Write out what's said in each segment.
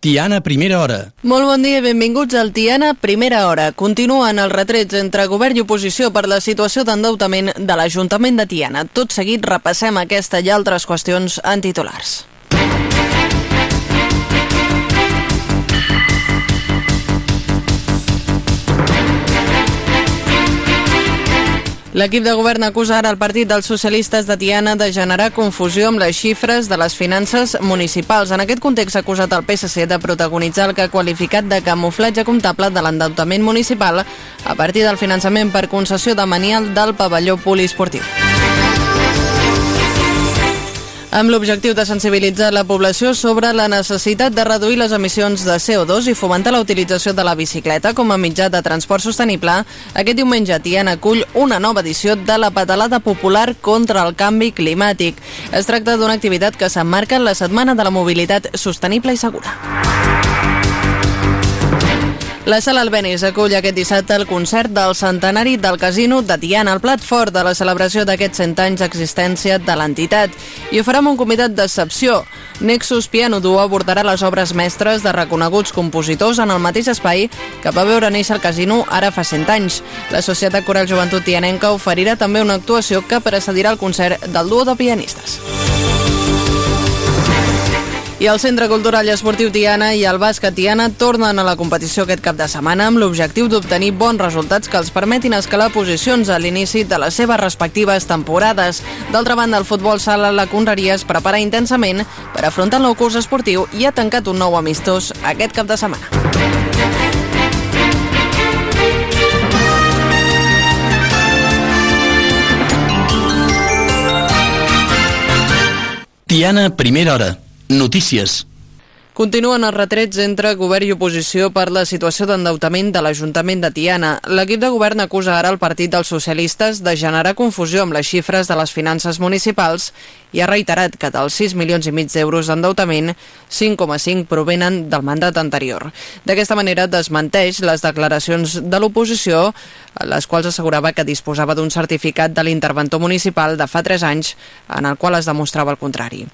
Tiana Primera Hora. Molt bon dia i benvinguts al Tiana Primera Hora. Continuen els retrets entre govern i oposició per la situació d'endeutament de l'Ajuntament de Tiana. Tot seguit repassem aquesta i altres qüestions en titulars. L'equip de govern acusa ara el Partit dels Socialistes de Tiana de generar confusió amb les xifres de les finances municipals. En aquest context ha acusat el PSC de protagonitzar el que ha qualificat de camuflatge comptable de l'endeutament municipal a partir del finançament per concessió de manial del pavelló poliesportiu amb l'objectiu de sensibilitzar la població sobre la necessitat de reduir les emissions de CO2 i fomentar la utilització de la bicicleta com a mitjà de transport sostenible, aquest diumenge Tiana acull una nova edició de la Petalada Popular contra el Canvi Climàtic. Es tracta d'una activitat que s'emmarca en la Setmana de la Mobilitat Sostenible i Segura. La Sala Albenis acull aquest dissabte el concert del centenari del Casino de Tiana, el plat fort de la celebració d'aquests 100 anys d'existència de l'entitat. I ho farà amb un comitat d'excepció. Nexus Piano Duo abordarà les obres mestres de reconeguts compositors en el mateix espai que va veure néixer el casino ara fa 100 anys. La Societat Coral Joventut Tianenca oferirà també una actuació que precedirà el concert del duo de pianistes. I el Centre Cultural i Esportiu Tiana i el Bàsquet Tiana tornen a la competició aquest cap de setmana amb l'objectiu d'obtenir bons resultats que els permetin escalar posicions a l'inici de les seves respectives temporades. D'altra banda, el futbol sala la Conreria es prepara intensament per afrontar el nou curs esportiu i ha tancat un nou amistós aquest cap de setmana. Tiana Primera Hora. Notícies. Continuen els retrets entre govern i oposició per la situació d'endeutament de l'Ajuntament de Tiana. L'equip de govern acusa ara el Partit dels Socialistes de generar confusió amb les xifres de les finances municipals i ha reiterat que dels 6 milions i mig d'euros d'endeutament, 5,5 provenen del mandat anterior. D'aquesta manera desmenteix les declaracions de l'oposició, les quals assegurava que disposava d'un certificat de l'interventor municipal de fa 3 anys, en el qual es demostrava el contrari.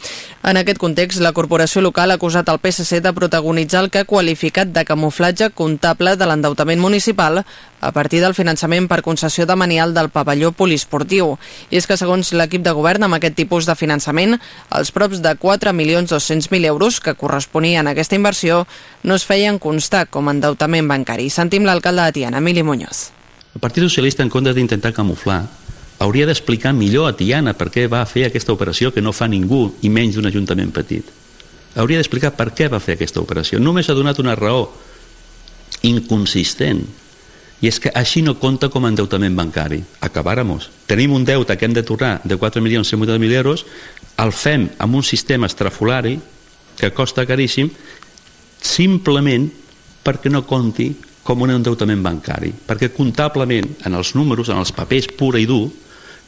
En aquest context, la corporació local ha acusat el PSC de protagonitzar el que ha qualificat de camuflatge comptable de l'endeutament municipal a partir del finançament per concessió de manial del pavelló poliesportiu. I és que, segons l'equip de govern, amb aquest tipus de finançament, els props de 4.200.000 euros que corresponien a aquesta inversió no es feien constar com a endeutament bancari. Sentim l'alcalde de Tiana, Emili Muñoz. El Partit Socialista, en comptes d'intentar camuflar, hauria d'explicar millor a Tiana per què va fer aquesta operació que no fa ningú, i menys d'un ajuntament petit. Hauria d'explicar per què va fer aquesta operació. Només ha donat una raó inconsistent i és que així no compta com a endeutament bancari. Acabáramos. Tenim un deute que hem de tornar de 4.180.000 euros, el fem amb un sistema estrafolari que costa caríssim simplement perquè no compti com un endeutament bancari, perquè comptablement, en els números, en els papers pura i dur,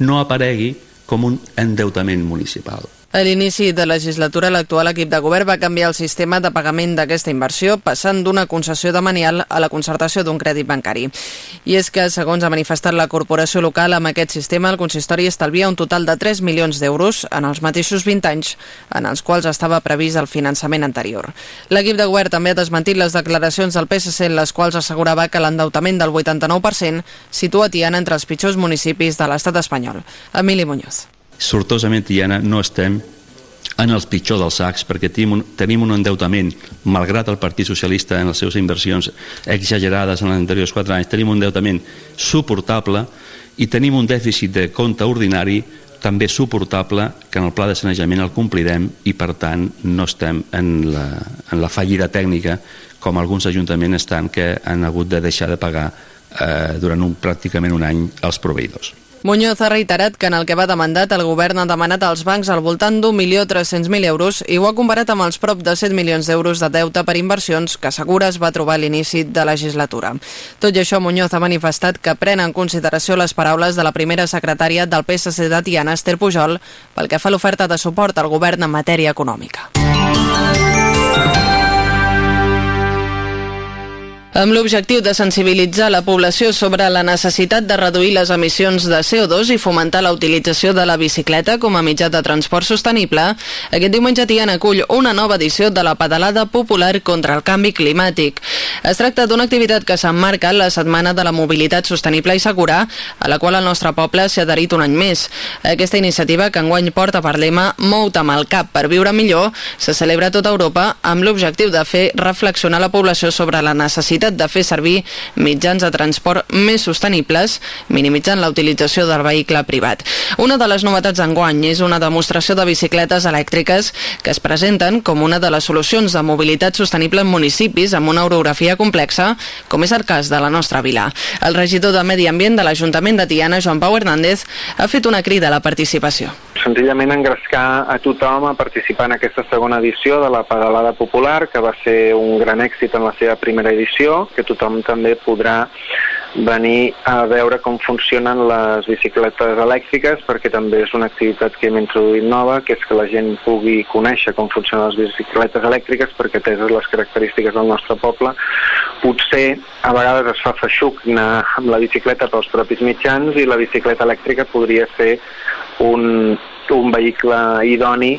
no aparegui com un endeutament municipal. A l'inici de legislatura, l'actual equip de govern va canviar el sistema de pagament d'aquesta inversió, passant d'una concessió de manial a la concertació d'un crèdit bancari. I és que, segons ha manifestat la corporació local, amb aquest sistema el consistori estalvia un total de 3 milions d'euros en els mateixos 20 anys en els quals estava previst el finançament anterior. L'equip de govern també ha desmentit les declaracions del PSC en les quals assegurava que l'endeutament del 89% situa Tiana entre els pitjors municipis de l'estat espanyol. Emili Muñoz sortosament Tiana no estem en els pitjors dels sacs perquè tenim un, tenim un endeutament malgrat el Partit Socialista en les seves inversions exagerades en els anteriors 4 anys tenim un endeutament suportable i tenim un dèficit de compte ordinari també suportable que en el pla de sanejament el complirem i per tant no estem en la, en la fallida tècnica com alguns ajuntaments estan que han hagut de deixar de pagar eh, durant un, pràcticament un any als proveïdors. Muñoz ha reiterat que en el que va demandat el govern ha demanat als bancs al voltant d'1.300.000 euros i ho ha comparat amb els prop de 7 milions d'euros de deute per inversions que Segura es va trobar a l'inici de legislatura. Tot i això, Muñoz ha manifestat que pren en consideració les paraules de la primera secretària del PSC de Tiana, Esther Pujol, pel que fa a l'oferta de suport al govern en matèria econòmica. Amb l'objectiu de sensibilitzar la població sobre la necessitat de reduir les emissions de CO2 i fomentar la utilització de la bicicleta com a mitjà de transport sostenible, aquest diumenge Tiana acull una nova edició de la pedalada popular contra el canvi climàtic. Es tracta d'una activitat que s'emmarca en la Setmana de la Mobilitat Sostenible i Segura, a la qual el nostre poble s'ha adherit un any més. Aquesta iniciativa, que enguany porta per lema Mou-te amb el cap per viure millor, se celebra a tota Europa amb l'objectiu de fer reflexionar la població sobre la necessitat necessitat de fer servir mitjans de transport més sostenibles, minimitzant la utilització del vehicle privat. Una de les novetats d'enguany és una demostració de bicicletes elèctriques que es presenten com una de les solucions de mobilitat sostenible en municipis amb una orografia complexa, com és el cas de la nostra vila. El regidor de Medi Ambient de l'Ajuntament de Tiana, Joan Pau Hernández, ha fet una crida a la participació. Senzillament engrescar a tothom a participar en aquesta segona edició de la pedalada popular, que va ser un gran èxit en la seva primera edició que tothom també podrà venir a veure com funcionen les bicicletes elèctriques perquè també és una activitat que hem introduït nova, que és que la gent pugui conèixer com funcionen les bicicletes elèctriques perquè ateses les característiques del nostre poble. Potser a vegades es fa feixuc anar amb la bicicleta pels propis mitjans i la bicicleta elèctrica podria ser un, un vehicle idoni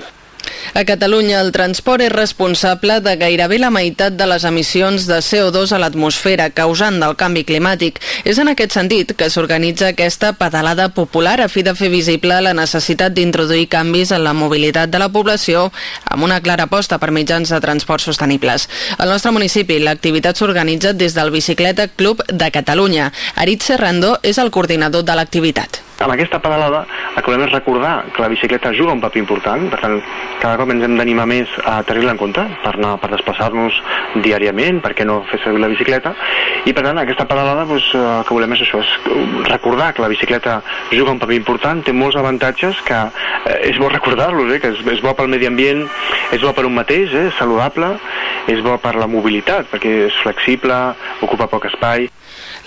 a Catalunya, el transport és responsable de gairebé la meitat de les emissions de CO2 a l'atmosfera causant del canvi climàtic. És en aquest sentit que s'organitza aquesta pedalada popular a fi de fer visible la necessitat d'introduir canvis en la mobilitat de la població amb una clara aposta per mitjans de transport sostenibles. Al nostre municipi, l'activitat s'organitza des del Bicicleta Club de Catalunya. Arit Serrando és el coordinador de l'activitat. Amb aquesta pedalada el que volem és recordar que la bicicleta juga un paper important, per tant, cada cop ens hem d'animar més a tenir-la en compte per, anar, per desplaçar-nos diàriament, perquè no fer servir la bicicleta, i per tant aquesta pedalada doncs, el que volem és això, és recordar que la bicicleta juga un paper important, té molts avantatges que eh, és bo recordar-los, eh, que és, és bo pel medi ambient, és bo per un mateix, eh, saludable, és bo per la mobilitat, perquè és flexible, ocupa poc espai.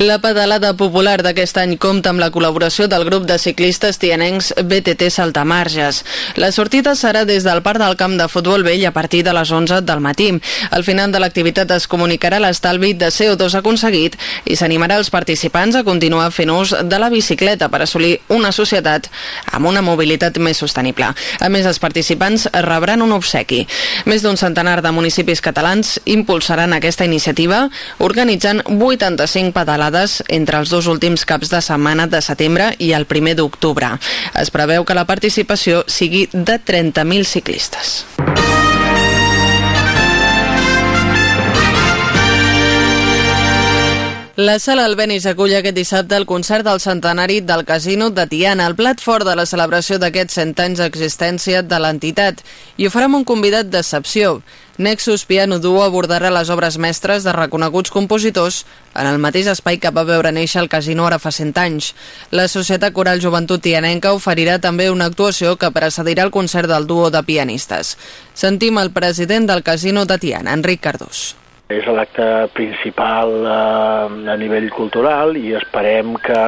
La pedalada popular d'aquest any compta amb la col·laboració del grup de ciclistes tianencs BTT Saltamarges. La sortida serà des del Parc del Camp de Futbol Vell a partir de les 11 del matí. Al final de l'activitat es comunicarà l'estalvi de CO2 aconseguit i s'animarà els participants a continuar fent ús de la bicicleta per assolir una societat amb una mobilitat més sostenible. A més, els participants rebran un obsequi. Més d'un centenar de municipis catalans impulsaran aquesta iniciativa organitzant 85 pedalades acumulades entre els dos últims caps de setmana de setembre i el primer d'octubre. Es preveu que la participació sigui de 30.000 ciclistes. La sala Albenis acull aquest dissabte el concert del centenari del Casino de Tiana, el plat fort de la celebració d'aquests cent anys d'existència de l'entitat, i ho farà amb un convidat d'excepció. Nexus Piano Duo abordarà les obres mestres de reconeguts compositors en el mateix espai que va veure néixer el casino ara fa 100 anys. La Societat Coral Joventut Tianenca oferirà també una actuació que precedirà el concert del duo de pianistes. Sentim el president del casino de Tiana, Enric Cardós. És l'acte principal eh, a nivell cultural i esperem que,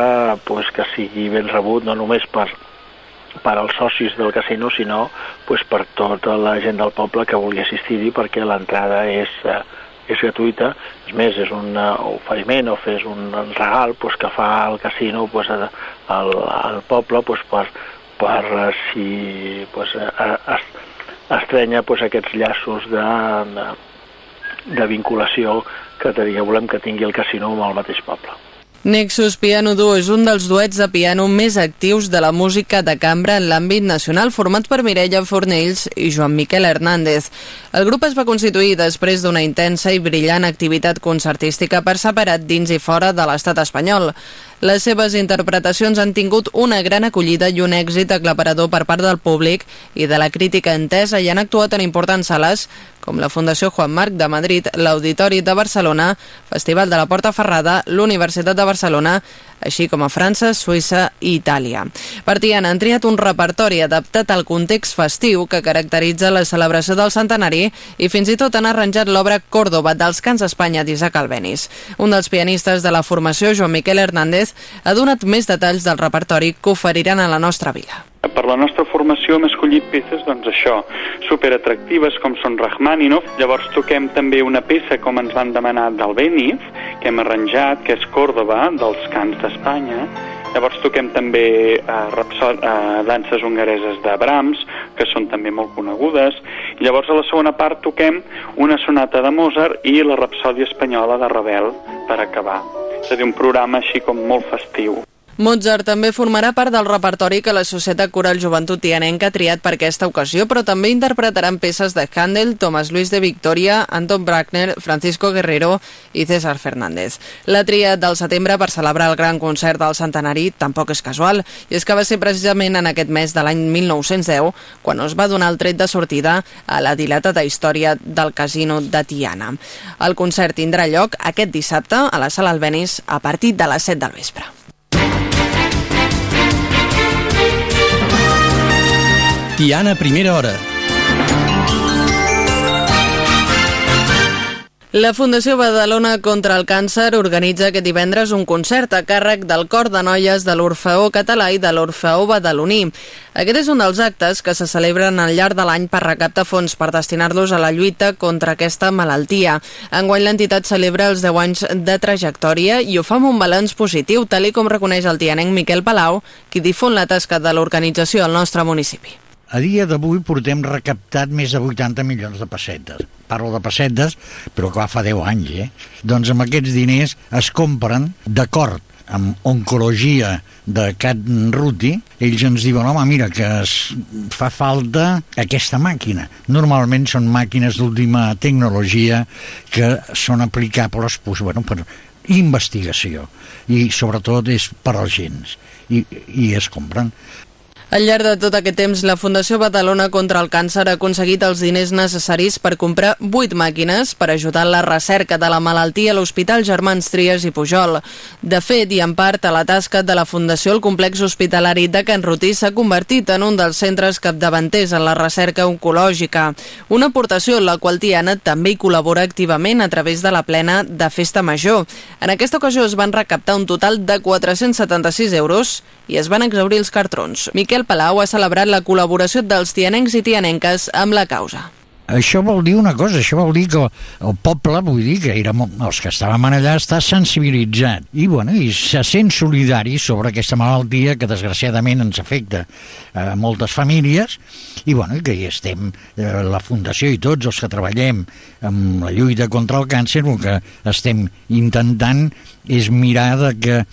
pues, que sigui ben rebut no només per per als socis del casino, sinó pues, per tota la gent del poble que vulgui assistir-hi perquè l'entrada és, eh, és gratuïta. És més, és un uh, oferiment o és un regal pues, que fa el casino pues, al, al poble pues, per, per uh, si pues, uh, es, estrenya pues, aquests llaços de, de, de vinculació que, que volem que tingui el casino amb el mateix poble. Nexus Piano Duo és un dels duets de piano més actius de la música de cambra en l'àmbit nacional, format per Mireia Fornells i Joan Miquel Hernández. El grup es va constituir després d'una intensa i brillant activitat concertística per separat dins i fora de l'estat espanyol. Les seves interpretacions han tingut una gran acollida i un èxit aclaparador per part del públic i de la crítica entesa i han actuat en importants sales com la Fundació Juan Marc de Madrid, l'Auditori de Barcelona, Festival de la Porta Ferrada, l'Universitat de Barcelona, així com a França, Suïssa i Itàlia. Per han triat un repertori adaptat al context festiu que caracteritza la celebració del centenari i fins i tot han arranjat l'obra Córdoba dels Cants Espanya d'Isaac Albenis. Un dels pianistes de la formació, Joan Miquel Hernández, ha donat més detalls del repertori que oferiran a la nostra vila. Per la nostra formació hem escollit peces, doncs això, superatractives com són Rachmaninoff. Llavors toquem també una peça, com ens van demanar, del Benif, que hem arranjat, que és Còrdoba, dels cants d'Espanya. Llavors toquem també eh, rapso- eh, danses hongareses de Brahms, que són també molt conegudes. I llavors a la segona part toquem una sonata de Mozart i la rapsòdia espanyola de Ravel per acabar. És a dir, un programa així com molt festiu. Mozart també formarà part del repertori que la Societat Coral Joventut Tianenca ha triat per aquesta ocasió, però també interpretaran peces de Handel, Tomás Luis de Victoria, Anton Bruckner, Francisco Guerrero i César Fernández. La tria del setembre per celebrar el gran concert del centenari tampoc és casual, i és que va ser precisament en aquest mes de l'any 1910 quan es va donar el tret de sortida a la dilatada història del casino de Tiana. El concert tindrà lloc aquest dissabte a la Sala Albenis a partir de les 7 del vespre. Tiana Primera Hora. La Fundació Badalona contra el Càncer organitza aquest divendres un concert a càrrec del Cor de Noies de l'Orfeó Català i de l'Orfeó Badaloní. Aquest és un dels actes que se celebren al llarg de l'any per recaptar fons per destinar-los a la lluita contra aquesta malaltia. Enguany l'entitat celebra els 10 anys de trajectòria i ho fa amb un balanç positiu, tal com reconeix el tianenc Miquel Palau, qui difon la tasca de l'organització al nostre municipi. A dia d'avui portem recaptat més de 80 milions de pessetes. Parlo de pessetes, però clar, fa 10 anys, eh? Doncs amb aquests diners es compren, d'acord amb oncologia de Cat Ruti, ells ens diuen, home, mira, que es fa falta aquesta màquina. Normalment són màquines d'última tecnologia que són aplicables doncs, bueno, per investigació i sobretot és per als gens i, i es compren. Al llarg de tot aquest temps, la Fundació Badalona contra el Càncer ha aconseguit els diners necessaris per comprar 8 màquines per ajudar en la recerca de la malaltia a l'Hospital Germans Trias i Pujol. De fet, i en part a la tasca de la Fundació, el complex hospitalari de Can Rutí s'ha convertit en un dels centres capdavanters en la recerca oncològica. Una aportació en la qual Tiana també hi col·labora activament a través de la plena de Festa Major. En aquesta ocasió es van recaptar un total de 476 euros i es van exaurir els cartrons. Miquel Palau ha celebrat la col·laboració dels tianencs i tianenques amb la causa. Això vol dir una cosa, això vol dir que el poble, vull dir que érem, els que estàvem allà, està sensibilitzat i, bueno, i se sent solidari sobre aquesta malaltia que desgraciadament ens afecta a moltes famílies i, bueno, que hi estem, eh, la Fundació i tots els que treballem amb la lluita contra el càncer, el que estem intentant és mirar de que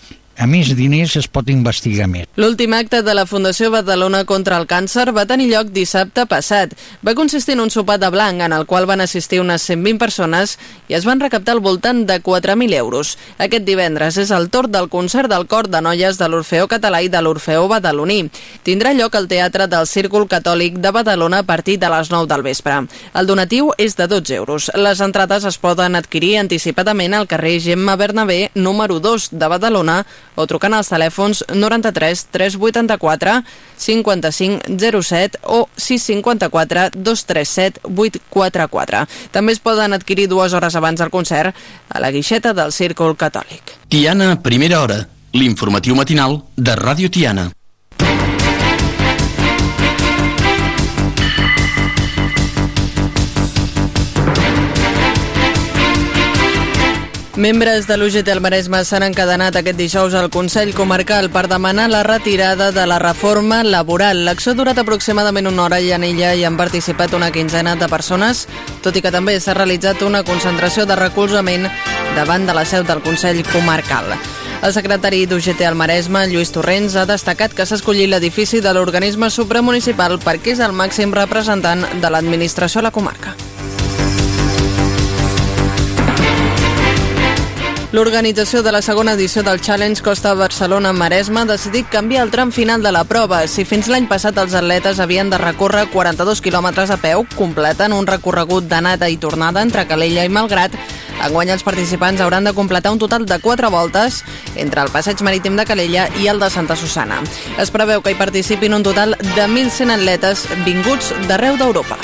a més diners es pot investigar més. L'últim acte de la Fundació Badalona contra el Càncer va tenir lloc dissabte passat. Va consistir en un sopar de blanc en el qual van assistir unes 120 persones i es van recaptar al voltant de 4.000 euros. Aquest divendres és el torn del concert del cor de noies de l'Orfeó Català i de l'Orfeó Badaloní. Tindrà lloc al Teatre del Círcul Catòlic de Badalona a partir de les 9 del vespre. El donatiu és de 12 euros. Les entrades es poden adquirir anticipadament al carrer Gemma Bernabé, número 2 de Badalona, o trucant als telèfons 93 384 55 07 o 654 237 844. També es poden adquirir dues hores abans del concert a la guixeta del Círcul Catòlic. Tiana Primera Hora, l'informatiu matinal de Ràdio Tiana. Membres de l'UGT al Maresme s'han encadenat aquest dijous al Consell Comarcal per demanar la retirada de la reforma laboral. L'acció ha durat aproximadament una hora i en ella hi han participat una quinzena de persones, tot i que també s'ha realitzat una concentració de recolzament davant de la seu del Consell Comarcal. El secretari d'UGT al Maresme, Lluís Torrents, ha destacat que s'ha escollit l'edifici de l'organisme supramunicipal perquè és el màxim representant de l'administració a la comarca. L'organització de la segona edició del Challenge Costa Barcelona-Maresme ha decidit canviar el tram final de la prova. Si fins l'any passat els atletes havien de recórrer 42 quilòmetres a peu, completen un recorregut d'anada i tornada entre Calella i Malgrat, enguany els participants hauran de completar un total de 4 voltes entre el passeig marítim de Calella i el de Santa Susana. Es preveu que hi participin un total de 1.100 atletes vinguts d'arreu d'Europa.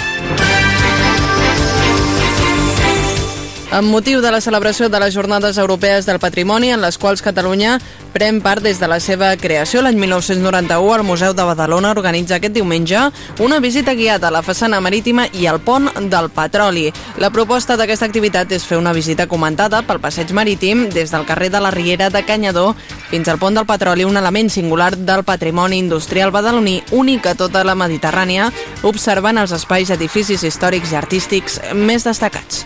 Amb motiu de la celebració de les Jornades Europees del Patrimoni, en les quals Catalunya pren part des de la seva creació l'any 1991, el Museu de Badalona organitza aquest diumenge una visita guiada a la façana marítima i al pont del petroli. La proposta d'aquesta activitat és fer una visita comentada pel passeig marítim des del carrer de la Riera de Canyador fins al pont del petroli, un element singular del patrimoni industrial badaloní únic a tota la Mediterrània, observant els espais, edificis històrics i artístics més destacats.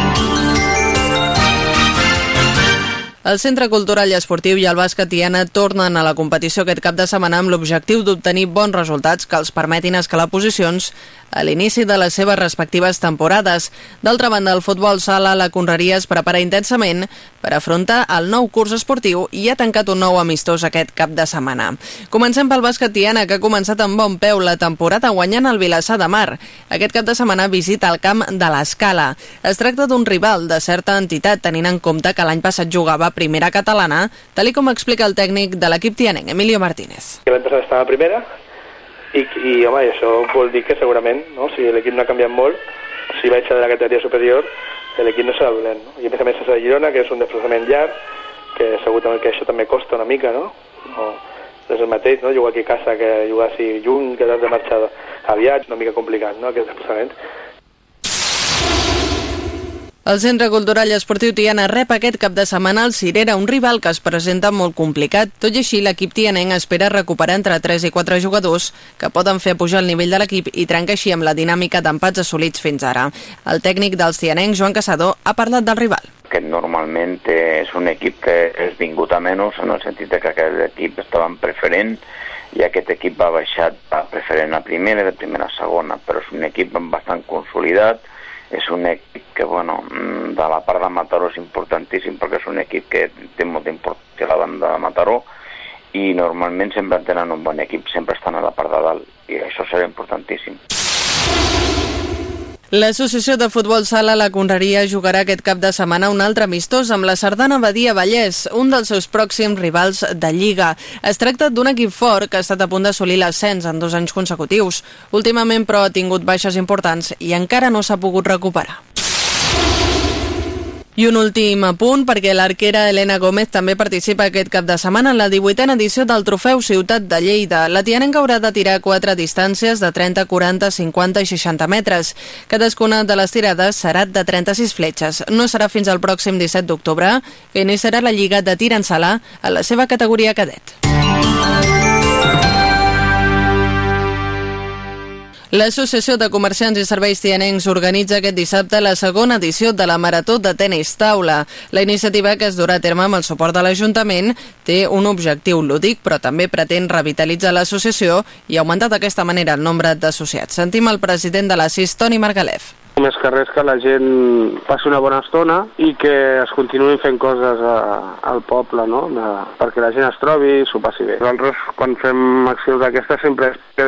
El Centre Cultural i Esportiu i el Bàsquet Tiana tornen a la competició aquest cap de setmana amb l'objectiu d'obtenir bons resultats que els permetin escalar posicions a l'inici de les seves respectives temporades. D'altra banda, el futbol sala la Conreria es prepara intensament per afrontar el nou curs esportiu i ha tancat un nou amistós aquest cap de setmana. Comencem pel bàsquet Tiana, que ha començat amb bon peu la temporada guanyant el Vilassar de Mar. Aquest cap de setmana visita el camp de l'Escala. Es tracta d'un rival de certa entitat, tenint en compte que l'any passat jugava primera catalana, tal com explica el tècnic de l'equip tianenc, Emilio Martínez. L'any passat estava a primera, i, i home, això vol dir que segurament, no? si l'equip no ha canviat molt, si vaig a la categoria superior, l'equip no serà dolent. No? I a més a més és a Girona, que és un desplaçament llarg, que segur que això també costa una mica, no? O, és el mateix, no? Jugar aquí a casa que jugar així lluny, que has de marxar aviat, una mica complicat, no? Aquest desplaçament. El Centre Cultural i Esportiu Tiana rep aquest cap de setmana el Cirera, un rival que es presenta molt complicat. Tot i així, l'equip tianenc espera recuperar entre 3 i 4 jugadors que poden fer pujar el nivell de l'equip i trencar així amb la dinàmica d'empats assolits fins ara. El tècnic dels tianencs, Joan Caçador, ha parlat del rival que normalment és un equip que és vingut a menys en el sentit que aquest equip estava en preferent i aquest equip va baixar a preferent a primera de primera a segona, però és un equip bastant consolidat, és un equip que, bueno, mm, de la part de Mataró és importantíssim perquè és un equip que té molta importància a la banda de Mataró i normalment sempre tenen un bon equip, sempre estan a la part de dalt i això serà importantíssim. L'Associació de Futbol Sala La Conreria jugarà aquest cap de setmana un altre amistós amb la Sardana Badia Vallès, un dels seus pròxims rivals de Lliga. Es tracta d'un equip fort que ha estat a punt d'assolir l'ascens en dos anys consecutius. Últimament, però, ha tingut baixes importants i encara no s'ha pogut recuperar. I un últim apunt, perquè l'arquera Helena Gómez també participa aquest cap de setmana en la 18a edició del Trofeu Ciutat de Lleida. La tianenca haurà de tirar quatre distàncies de 30, 40, 50 i 60 metres. Cadascuna de les tirades serà de 36 fletxes. No serà fins al pròxim 17 d'octubre, que iniciarà la Lliga de tir en sala a la seva categoria cadet. L'Associació de Comerciants i Serveis Tianencs organitza aquest dissabte la segona edició de la Marató de Tenis Taula. La iniciativa, que es durà a terme amb el suport de l'Ajuntament, té un objectiu lúdic, però també pretén revitalitzar l'associació i augmentar d'aquesta manera el nombre d'associats. Sentim el president de la CIS, Toni Margalef més que res que la gent passi una bona estona i que es continuïn fent coses a, al poble, no? De, perquè la gent es trobi i s'ho passi bé. Nosaltres, quan fem accions d'aquestes, sempre és que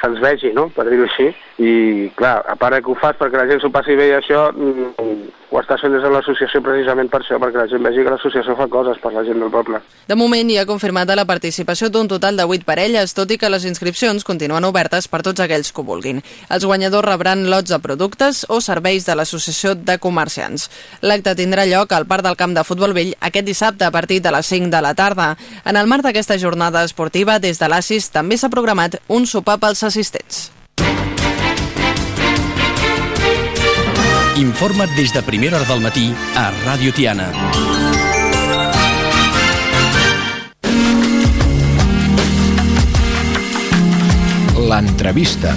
se'ns vegi, no?, per dir-ho així. I, clar, a part que ho fas perquè la gent s'ho passi bé i això, mm, ho estàs fent des de l'associació precisament per això, perquè la gent vegi que l'associació fa coses per la gent del poble. De moment hi ha confirmada la participació d'un total de 8 parelles, tot i que les inscripcions continuen obertes per tots aquells que vulguin. Els guanyadors rebran lots de productes o serveis de l'Associació de Comerciants. L'acte tindrà lloc al Parc del Camp de Futbol Vell aquest dissabte a partir de les 5 de la tarda. En el marc d'aquesta jornada esportiva, des de l'ASIS també s'ha programat un sopar pels assistents. Informa't des de primera hora del matí a Ràdio Tiana. L'entrevista.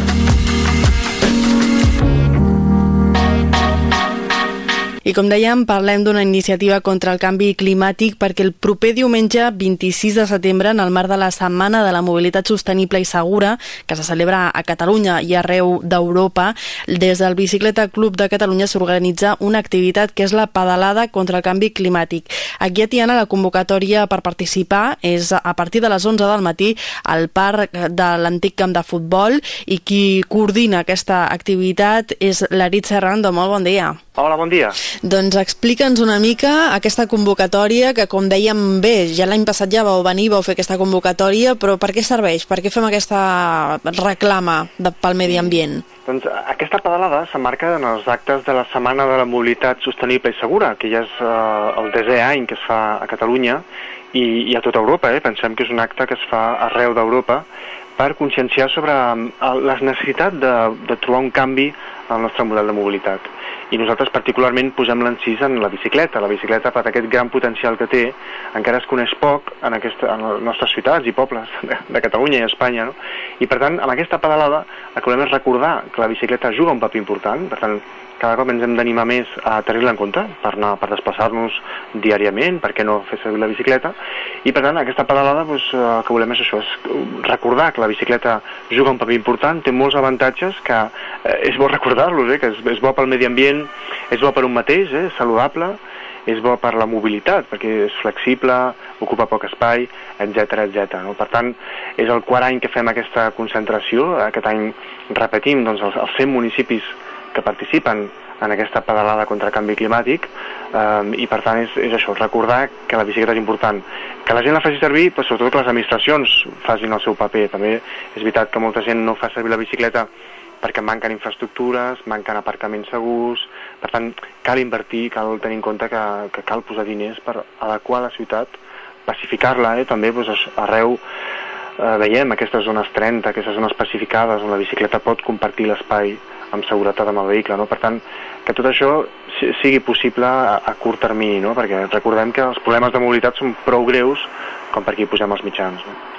I com dèiem, parlem d'una iniciativa contra el canvi climàtic perquè el proper diumenge 26 de setembre, en el marc de la Setmana de la Mobilitat Sostenible i Segura, que se celebra a Catalunya i arreu d'Europa, des del Bicicleta Club de Catalunya s'organitza una activitat que és la pedalada contra el canvi climàtic. Aquí a Tiana la convocatòria per participar és a partir de les 11 del matí al parc de l'antic camp de futbol i qui coordina aquesta activitat és l'Arit Serrando. Molt bon dia. Hola, bon dia. Doncs explica'ns una mica aquesta convocatòria que, com dèiem, bé, ja l'any passat ja vau venir, vau fer aquesta convocatòria, però per què serveix? Per què fem aquesta reclama de, pel medi ambient? Doncs aquesta pedalada s'emmarca en els actes de la Setmana de la Mobilitat Sostenible i Segura, que ja és eh, el desè any que es fa a Catalunya i, i a tota Europa. Eh? Pensem que és un acte que es fa arreu d'Europa per conscienciar sobre la necessitat de, de trobar un canvi al nostre model de mobilitat i nosaltres particularment posem l'encís en la bicicleta. La bicicleta, per aquest gran potencial que té, encara es coneix poc en, aquesta, en les nostres ciutats i pobles de, de Catalunya i Espanya, no? I per tant, amb aquesta pedalada el que volem és recordar que la bicicleta juga un paper important, per tant, cada cop ens hem d'animar més a tenir-la en compte per, anar, per desplaçar-nos diàriament, per què no fer servir la bicicleta, i per tant aquesta pedalada doncs, el que volem és això, és recordar que la bicicleta juga un paper important, té molts avantatges que eh, és bo recordar-los, eh, que és, és bo pel medi ambient, és bo per un mateix, eh, saludable, és bo per la mobilitat, perquè és flexible, ocupa poc espai, etc etc. No? Per tant, és el quart any que fem aquesta concentració, aquest any repetim doncs, els, els 100 municipis que participen en aquesta pedalada contra el canvi climàtic eh, i per tant és, és això, recordar que la bicicleta és important. Que la gent la faci servir, però sobretot que les administracions facin el seu paper. També és veritat que molta gent no fa servir la bicicleta perquè manquen infraestructures, manquen aparcaments segurs, per tant cal invertir, cal tenir en compte que, que cal posar diners per adequar la ciutat, pacificar-la, eh, també doncs, arreu eh, veiem aquestes zones 30, aquestes zones pacificades on la bicicleta pot compartir l'espai amb seguretat amb el vehicle. No? Per tant, que tot això sigui possible a, a curt termini, no? perquè recordem que els problemes de mobilitat són prou greus com per aquí posem els mitjans. No?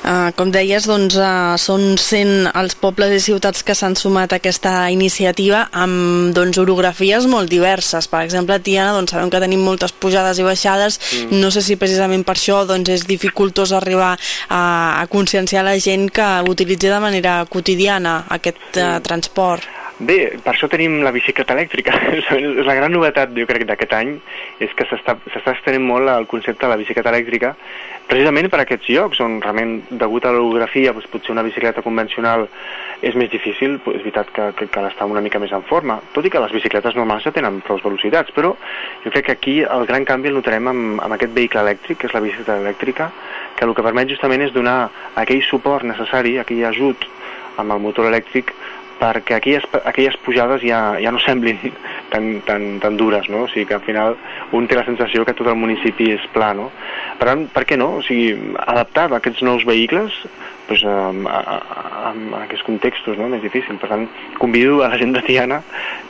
Uh, com deies, doncs, uh, són 100 els pobles i ciutats que s'han sumat a aquesta iniciativa amb doncs, orografies molt diverses. Per exemple, a Tiana doncs, sabem que tenim moltes pujades i baixades. Mm. No sé si precisament per això doncs, és dificultós arribar a, a conscienciar la gent que utilitzi de manera quotidiana aquest uh, transport. Bé, per això tenim la bicicleta elèctrica. és la gran novetat, jo crec, d'aquest any, és que s'està estenent molt el concepte de la bicicleta elèctrica, precisament per aquests llocs, on realment, degut a l'orografia, doncs, potser una bicicleta convencional és més difícil, és veritat que, que cal estar una mica més en forma, tot i que les bicicletes normals ja tenen prou velocitats, però jo crec que aquí el gran canvi el notarem amb, amb aquest vehicle elèctric, que és la bicicleta elèctrica, que el que permet justament és donar aquell suport necessari, aquell ajut amb el motor elèctric perquè aquelles, aquelles pujades ja, ja no semblin tan, tan, tan dures, no? O sigui que al final un té la sensació que tot el municipi és pla, no? Per tant, per què no? O sigui, adaptar aquests nous vehicles pues, a, a, a, a aquests contextos no? més difícils. Per tant, convido a la gent de Tiana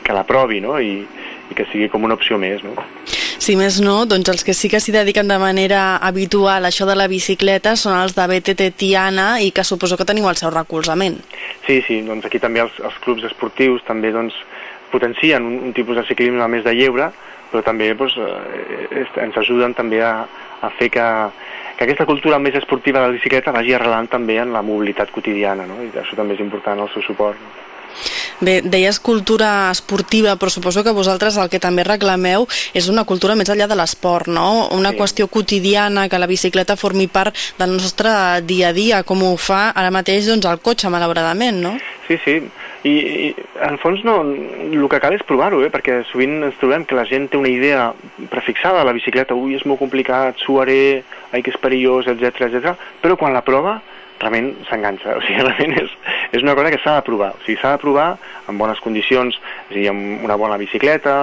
que la provi no? I, i que sigui com una opció més. No? Si més no, doncs els que sí que s'hi dediquen de manera habitual a això de la bicicleta són els de BTT Tiana i que suposo que teniu el seu recolzament. Sí, sí, doncs aquí també els, els clubs esportius també doncs, potencien un, un tipus de ciclisme més de lleure, però també doncs, eh, ens ajuden també a, a fer que, que aquesta cultura més esportiva de la bicicleta vagi arrelant també en la mobilitat quotidiana, no? i això també és important, el seu suport. No? Bé, deies cultura esportiva, però suposo que vosaltres el que també reclameu és una cultura més enllà de l'esport, no? Una sí. qüestió quotidiana, que la bicicleta formi part del nostre dia a dia, com ho fa ara mateix doncs, el cotxe, malauradament, no? Sí, sí, i, i en fons no, el que cal és provar-ho, eh? perquè sovint ens trobem que la gent té una idea prefixada a la bicicleta, ui, és molt complicat, suaré, ai, que és perillós, etc etc. però quan la prova realment s'enganxa, o sigui, realment és, és una cosa que s'ha de provar, o sigui, s'ha de provar en bones condicions, és a dir, amb una bona bicicleta,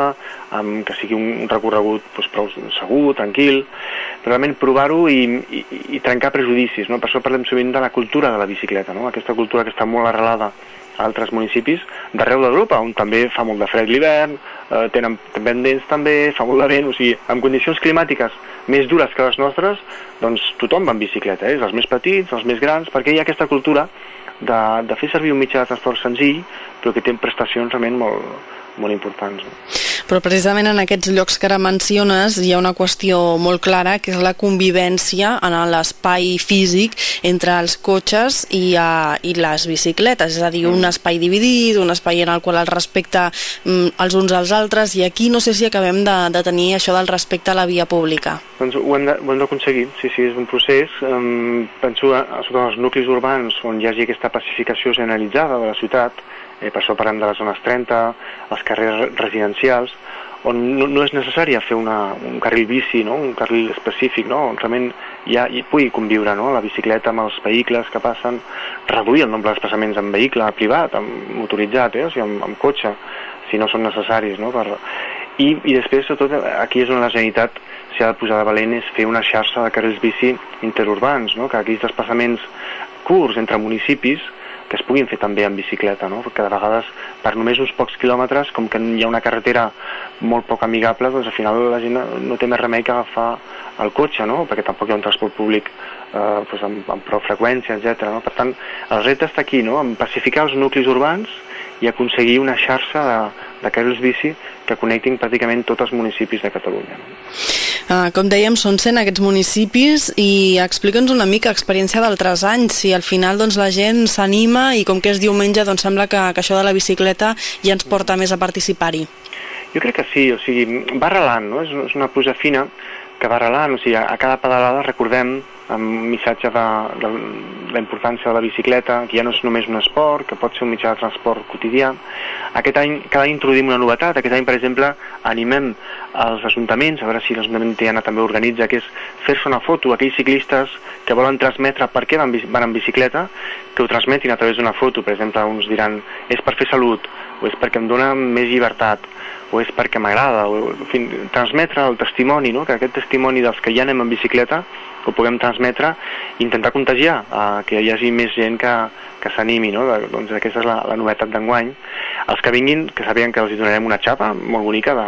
amb que sigui un recorregut doncs, prou segur, tranquil, realment provar-ho i, i, i trencar prejudicis, no? per això parlem sovint de la cultura de la bicicleta, no? aquesta cultura que està molt arrelada a altres municipis d'arreu d'Europa, on també fa molt de fred l'hivern, eh, tenen pendents també, fa molt de vent, o sigui, en condicions climàtiques més dures que les nostres, doncs tothom va en bicicleta, eh? els més petits, els més grans, perquè hi ha aquesta cultura de, de fer servir un mitjà de transport senzill, però que té prestacions realment molt, molt importants. Però precisament en aquests llocs que ara menciones hi ha una qüestió molt clara que és la convivència en l'espai físic entre els cotxes i, uh, i les bicicletes, és a dir, un espai dividit, un espai en el qual el respecte mm, els uns als altres i aquí no sé si acabem de, de tenir això del respecte a la via pública. Doncs ho hem d'aconseguir, sí, sí, és un procés. Um, penso a, a sota els nuclis urbans on hi hagi aquesta pacificació generalitzada de la ciutat, eh, per això parlem de les zones 30, els carrers residencials, on no, no és necessari fer una, un carril bici, no? un carril específic, no? on realment ja hi pugui conviure no? la bicicleta amb els vehicles que passen, reduir el nombre d'espaçaments en vehicle privat, amb motoritzat, eh? o sigui, amb, amb cotxe, si no són necessaris. No? Per... I, I després, sobretot, aquí és on la Generalitat s'ha de posar de valent és fer una xarxa de carrils bici interurbans, no? que aquells desplaçaments curts entre municipis que es puguin fer també en bicicleta, no? perquè de vegades per només uns pocs quilòmetres, com que hi ha una carretera molt poc amigable, doncs al final la gent no té més remei que agafar el cotxe, no? perquè tampoc hi ha un transport públic eh, doncs amb, amb prou freqüència, etc. No? Per tant, el repte està aquí, no? en pacificar els nuclis urbans i aconseguir una xarxa de, de carrils bici que connectin pràcticament tots els municipis de Catalunya. No? Uh, com dèiem, són 100 aquests municipis i explica'ns una mica experiència d'altres anys, si al final doncs, la gent s'anima i com que és diumenge doncs sembla que, que això de la bicicleta ja ens porta més a participar-hi. Jo crec que sí, o sigui, va relant, no? És, és una pluja fina que va relant, o sigui, a cada pedalada recordem amb un missatge de, de la importància de la bicicleta, que ja no és només un esport, que pot ser un mitjà de transport quotidià. Aquest any, cada any introduïm una novetat. Aquest any, per exemple, animem els ajuntaments, a veure si l'Ajuntament Tiana també organitza, que és fer-se una foto a aquells ciclistes que volen transmetre per què van, van en bicicleta, que ho transmetin a través d'una foto. Per exemple, uns diran, és per fer salut, o és perquè em dona més llibertat, o és perquè m'agrada, o en fi, transmetre el testimoni, no? que aquest testimoni dels que ja anem en bicicleta que ho puguem transmetre i intentar contagiar, eh, que hi hagi més gent que, que s'animi, no? doncs aquesta és la, la novetat d'enguany. Els que vinguin, que sàpiguen que els donarem una xapa molt bonica de,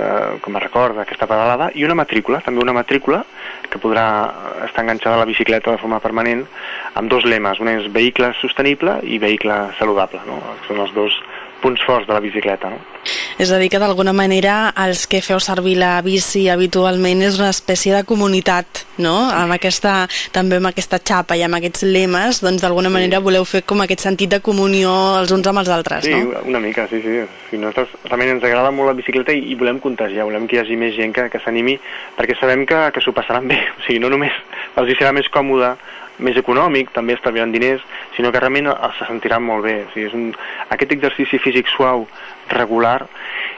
eh, com a record d'aquesta pedalada, i una matrícula, també una matrícula que podrà estar enganxada a la bicicleta de forma permanent amb dos lemes, un és vehicle sostenible i vehicle saludable, no? són els dos punts forts de la bicicleta. No? És a dir, que d'alguna manera els que feu servir la bici habitualment és una espècie de comunitat, no? Amb aquesta, també amb aquesta xapa i amb aquests lemes, doncs d'alguna sí. manera voleu fer com aquest sentit de comunió els uns amb els altres, sí, no? Sí, una mica, sí, sí. sí nosaltres realment ens agrada molt la bicicleta i, i volem contagiar, volem que hi hagi més gent que, que s'animi, perquè sabem que, que s'ho passaran bé, o sigui, no només els hi serà més còmode més econòmic, també estalviaran diners, sinó que realment se sentiran molt bé. O sigui, és un, aquest exercici físic suau, regular,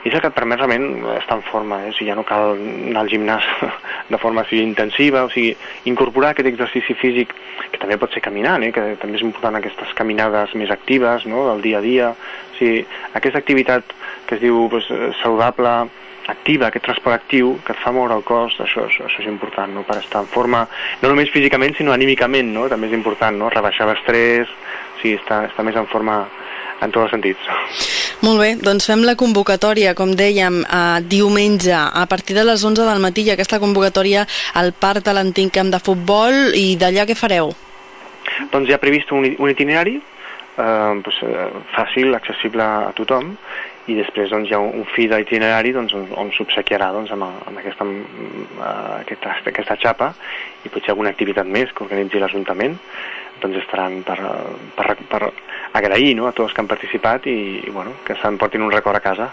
és el que et permet realment estar en forma, eh? o sigui, ja no cal anar al gimnàs de forma o sigui, intensiva, o sigui, incorporar aquest exercici físic, que també pot ser caminant, eh? que també és important aquestes caminades més actives, no?, del dia a dia, o sigui, aquesta activitat que es diu pues, saludable, activa, aquest transport actiu que et fa moure el cos, això, això, això és important, no? per estar en forma, no només físicament, sinó anímicament, no? també és important, no? rebaixar l'estrès, sigui, estar, estar més en forma en tots els sentits. Molt bé, doncs fem la convocatòria, com dèiem, a diumenge, a partir de les 11 del matí, aquesta convocatòria al Parc de l'Antic Camp de Futbol, i d'allà què fareu? Doncs hi ha previst un, un itinerari eh, doncs, fàcil, accessible a tothom, i després doncs, hi ha un, fi d'itinerari doncs, on, on s'obsequiarà doncs, amb, amb aquesta, amb, aquesta, aquesta xapa i potser alguna activitat més que organitzi l'Ajuntament doncs estaran per, per, per agrair no, a tots que han participat i, i bueno, que s'emportin un record a casa.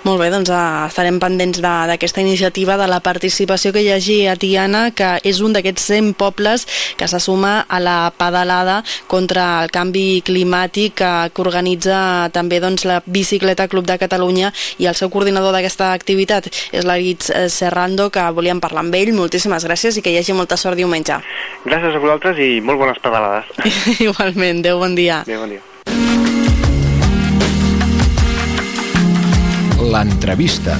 Molt bé, doncs uh, estarem pendents d'aquesta iniciativa de la participació que hi hagi a Tiana, que és un d'aquests 100 pobles que se suma a la pedalada contra el canvi climàtic que, que organitza també doncs, la Bicicleta Club de Catalunya i el seu coordinador d'aquesta activitat és l'Aritz eh, Serrando, que volíem parlar amb ell. Moltíssimes gràcies i que hi hagi molta sort diumenge. Gràcies a vosaltres i molt bones pedalades. Igualment, Déu bon dia. Adéu, bon dia. L'entrevista.